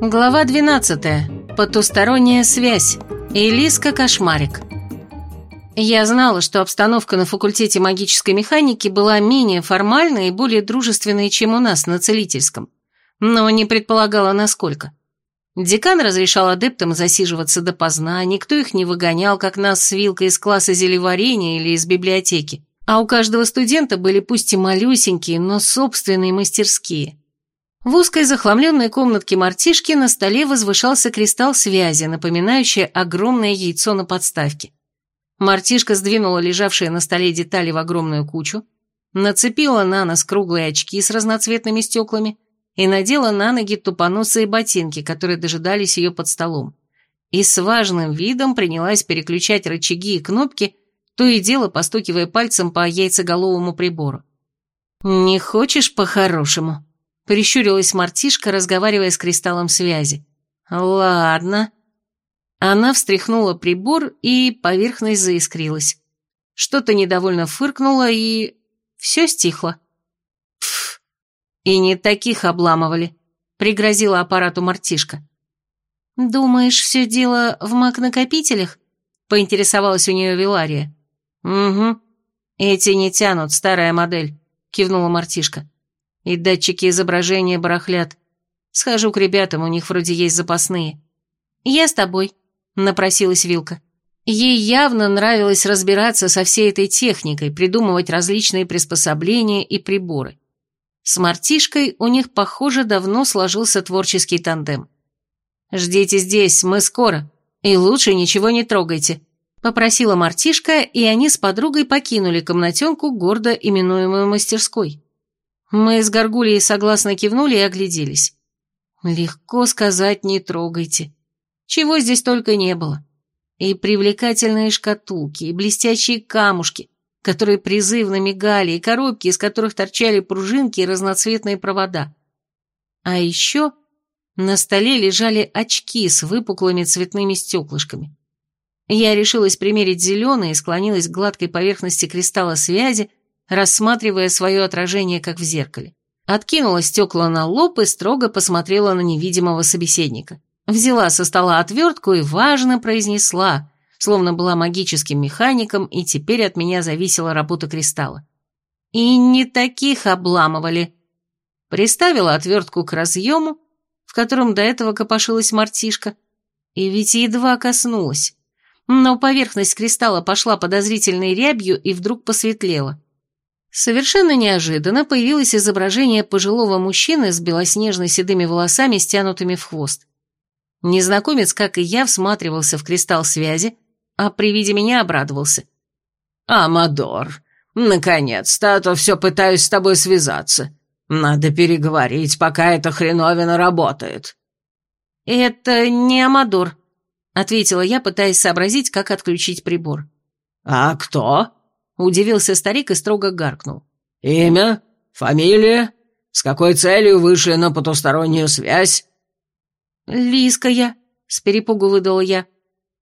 Глава 12. Потусторонняя связь. Элиска Кошмарик. Я знала, что обстановка на факультете магической механики была менее формальной и более дружественной, чем у нас на целительском, но не предполагала, насколько. Декан разрешал адептам засиживаться допоздна, никто их не выгонял, как нас с Вилкой из класса зелеварения или из библиотеки, а у каждого студента были пусть и малюсенькие, но собственные мастерские. В узкой захламленной комнатке мартишки на столе возвышался кристалл связи, напоминающий огромное яйцо на подставке. Мартишка сдвинула лежавшие на столе детали в огромную кучу, нацепила на нос круглые очки с разноцветными стеклами и надела на ноги тупоносые ботинки, которые дожидались ее под столом. И с важным видом принялась переключать рычаги и кнопки, то и дело постукивая пальцем по яйцеголовому прибору. «Не хочешь по-хорошему?» Прищурилась мартишка, разговаривая с кристаллом связи. «Ладно». Она встряхнула прибор, и поверхность заискрилась. Что-то недовольно фыркнуло, и... все стихло. «Пф, и не таких обламывали», — пригрозила аппарату мартишка. «Думаешь, все дело в маг-накопителях?» — поинтересовалась у нее Вилария. «Угу. Эти не тянут, старая модель», — кивнула мартишка. И датчики изображения барахлят. Схожу к ребятам, у них вроде есть запасные. Я с тобой, напросилась Вилка. Ей явно нравилось разбираться со всей этой техникой, придумывать различные приспособления и приборы. С мартишкой у них, похоже, давно сложился творческий тандем. «Ждите здесь, мы скоро, и лучше ничего не трогайте», — попросила мартишка, и они с подругой покинули комнатенку, гордо именуемую мастерской. Мы с Горгульей согласно кивнули и огляделись. Легко сказать «не трогайте». Чего здесь только не было. И привлекательные шкатулки, и блестящие камушки, которые призывно мигали, и коробки, из которых торчали пружинки и разноцветные провода. А еще на столе лежали очки с выпуклыми цветными стеклышками. Я решилась примерить зеленые и склонилась к гладкой поверхности кристалла связи, рассматривая свое отражение, как в зеркале. Откинула стекла на лоб и строго посмотрела на невидимого собеседника. Взяла со стола отвертку и важно произнесла, словно была магическим механиком, и теперь от меня зависела работа кристалла. И не таких обламывали. Приставила отвертку к разъему, в котором до этого копошилась мартишка, и ведь едва коснулась. Но поверхность кристалла пошла подозрительной рябью и вдруг посветлела. Совершенно неожиданно появилось изображение пожилого мужчины с белоснежно-седыми волосами, стянутыми в хвост. Незнакомец, как и я, всматривался в кристалл связи, а при виде меня обрадовался. «Амадор, наконец-то, а то все пытаюсь с тобой связаться. Надо переговорить, пока эта хреновина работает». «Это не Амадор», — ответила я, пытаясь сообразить, как отключить прибор. «А кто?» Удивился старик и строго гаркнул. «Имя? Фамилия? С какой целью вышли на потустороннюю связь?» «Лиска я», — с перепугу выдала я.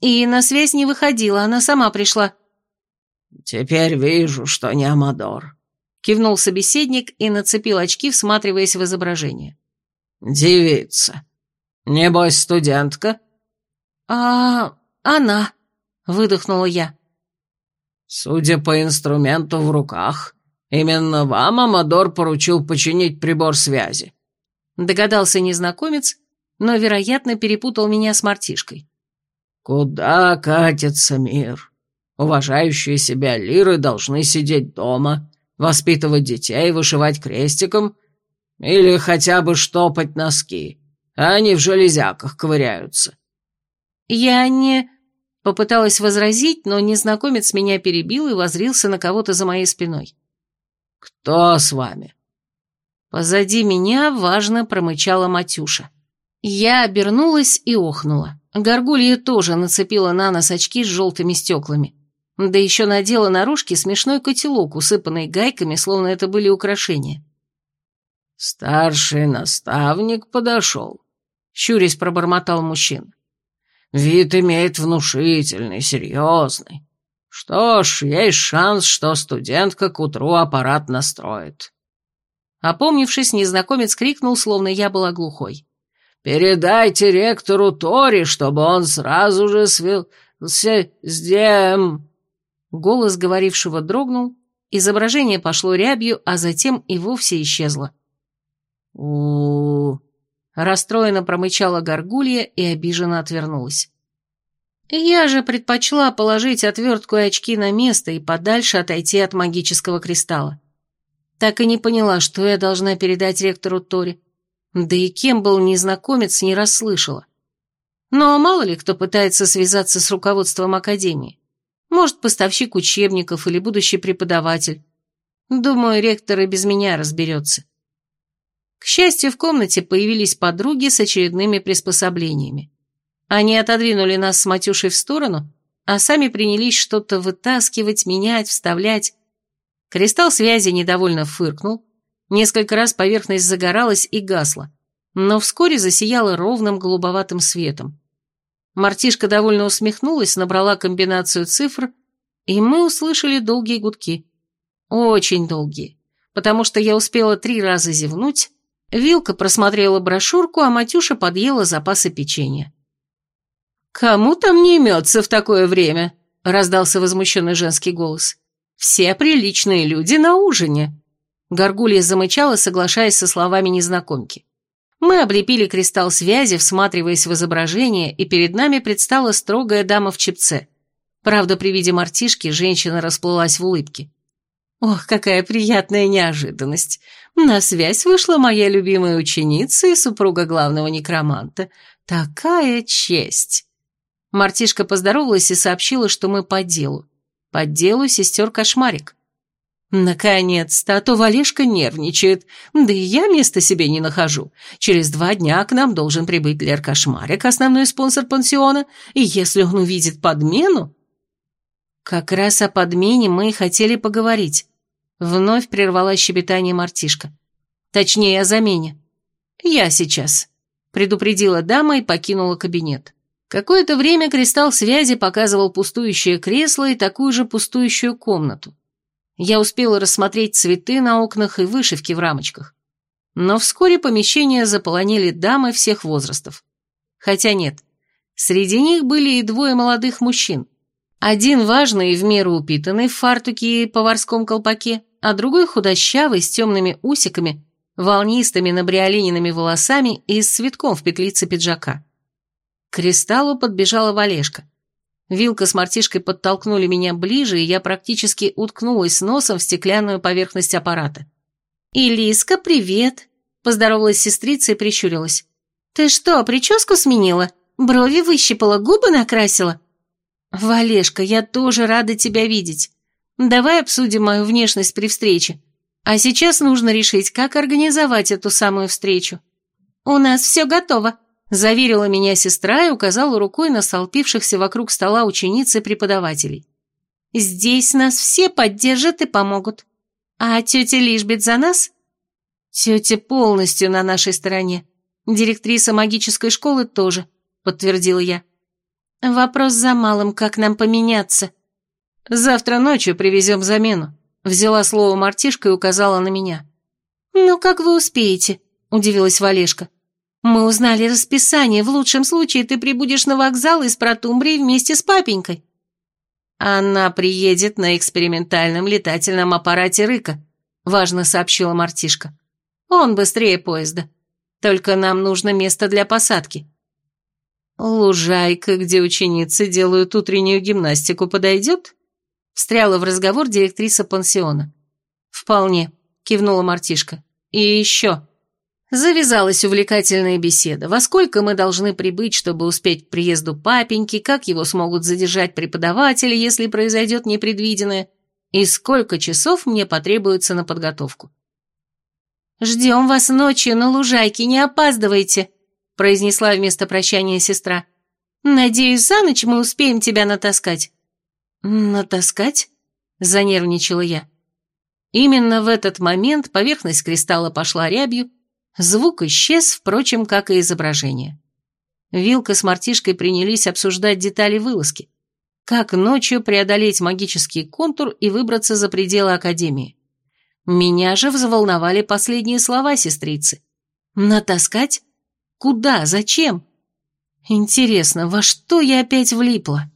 «И на связь не выходила, она сама пришла». «Теперь вижу, что не Амадор», — кивнул собеседник и нацепил очки, всматриваясь в изображение. «Девица. Небось, студентка?» «А... она», — выдохнула я. «Судя по инструменту в руках, именно вам Амадор поручил починить прибор связи», догадался незнакомец, но, вероятно, перепутал меня с мартишкой. «Куда катится мир? Уважающие себя лиры должны сидеть дома, воспитывать детей, вышивать крестиком или хотя бы штопать носки, а они в железяках ковыряются». «Я не...» Попыталась возразить, но незнакомец меня перебил и возрился на кого-то за моей спиной. «Кто с вами?» Позади меня важно промычала Матюша. Я обернулась и охнула. Горгулья тоже нацепила на нос очки с желтыми стеклами. Да еще надела на рожки смешной котелок, усыпанный гайками, словно это были украшения. «Старший наставник подошел», — щурясь пробормотал мужчина. Вид имеет внушительный, серьезный. Что ж, есть шанс, что студентка к утру аппарат настроит. Опомнившись, незнакомец крикнул, словно я была глухой. Передайте ректору Тори, чтобы он сразу же свился с дем...» Голос говорившего дрогнул, изображение пошло рябью, а затем и вовсе исчезло. у Расстроенно промычала горгулья и обиженно отвернулась. Я же предпочла положить отвертку и очки на место и подальше отойти от магического кристалла. Так и не поняла, что я должна передать ректору Тори. Да и кем был незнакомец, не расслышала. Но мало ли кто пытается связаться с руководством Академии. Может, поставщик учебников или будущий преподаватель. Думаю, ректор и без меня разберется. К счастью, в комнате появились подруги с очередными приспособлениями. Они отодвинули нас с Матюшей в сторону, а сами принялись что-то вытаскивать, менять, вставлять. Кристалл связи недовольно фыркнул, несколько раз поверхность загоралась и гасла, но вскоре засияла ровным голубоватым светом. Мартишка довольно усмехнулась, набрала комбинацию цифр, и мы услышали долгие гудки. Очень долгие, потому что я успела три раза зевнуть, Вилка просмотрела брошюрку, а Матюша подъела запасы печенья. «Кому там не имется в такое время?» — раздался возмущенный женский голос. «Все приличные люди на ужине». Горгулья замычала, соглашаясь со словами незнакомки. Мы облепили кристалл связи, всматриваясь в изображение, и перед нами предстала строгая дама в чепце. Правда, при виде мартишки женщина расплылась в улыбке. «Ох, какая приятная неожиданность! На связь вышла моя любимая ученица и супруга главного некроманта. Такая честь!» Мартишка поздоровалась и сообщила, что мы по делу. По делу сестер Кошмарик. Наконец-то, а то Валешка нервничает, да и я места себе не нахожу. Через два дня к нам должен прибыть Лер Кошмарик, основной спонсор пансиона, и если он увидит подмену... Как раз о подмене мы и хотели поговорить. Вновь прервала щебетание Мартишка. Точнее, о замене. Я сейчас. Предупредила дама и покинула кабинет. Какое-то время кристалл связи показывал пустующее кресло и такую же пустующую комнату. Я успела рассмотреть цветы на окнах и вышивки в рамочках. Но вскоре помещение заполонили дамы всех возрастов. Хотя нет, среди них были и двое молодых мужчин. Один важный и в меру упитанный в фартуке и поварском колпаке, а другой худощавый с темными усиками, волнистыми набриолиненными волосами и с цветком в петлице пиджака. К кристаллу подбежала Валешка. Вилка с мартишкой подтолкнули меня ближе, и я практически уткнулась носом в стеклянную поверхность аппарата. «Илиска, привет!» – поздоровалась сестрица и прищурилась. «Ты что, прическу сменила? Брови выщипала, губы накрасила?» «Валешка, я тоже рада тебя видеть. Давай обсудим мою внешность при встрече. А сейчас нужно решить, как организовать эту самую встречу. У нас все готово», Заверила меня сестра и указала рукой на столпившихся вокруг стола учениц и преподавателей. «Здесь нас все поддержат и помогут. А тетя Лишбет за нас?» «Тетя полностью на нашей стороне. Директриса магической школы тоже», — подтвердила я. «Вопрос за малым, как нам поменяться?» «Завтра ночью привезем замену», — взяла слово мартишка и указала на меня. «Ну, как вы успеете?» — удивилась Валешка. Мы узнали расписание. В лучшем случае ты прибудешь на вокзал из Протумбрии вместе с папенькой. Она приедет на экспериментальном летательном аппарате Рыка, важно сообщила Мартишка. Он быстрее поезда. Только нам нужно место для посадки. Лужайка, где ученицы делают утреннюю гимнастику, подойдет? Встряла в разговор директриса пансиона. Вполне, кивнула Мартишка. И еще. Завязалась увлекательная беседа. Во сколько мы должны прибыть, чтобы успеть к приезду папеньки, как его смогут задержать преподаватели, если произойдет непредвиденное, и сколько часов мне потребуется на подготовку. «Ждем вас ночью на лужайке, не опаздывайте», произнесла вместо прощания сестра. «Надеюсь, за ночь мы успеем тебя натаскать». «Натаскать?» – занервничала я. Именно в этот момент поверхность кристалла пошла рябью, Звук исчез, впрочем, как и изображение. Вилка с мартишкой принялись обсуждать детали вылазки. Как ночью преодолеть магический контур и выбраться за пределы Академии. Меня же взволновали последние слова сестрицы. «Натаскать? Куда? Зачем? Интересно, во что я опять влипла?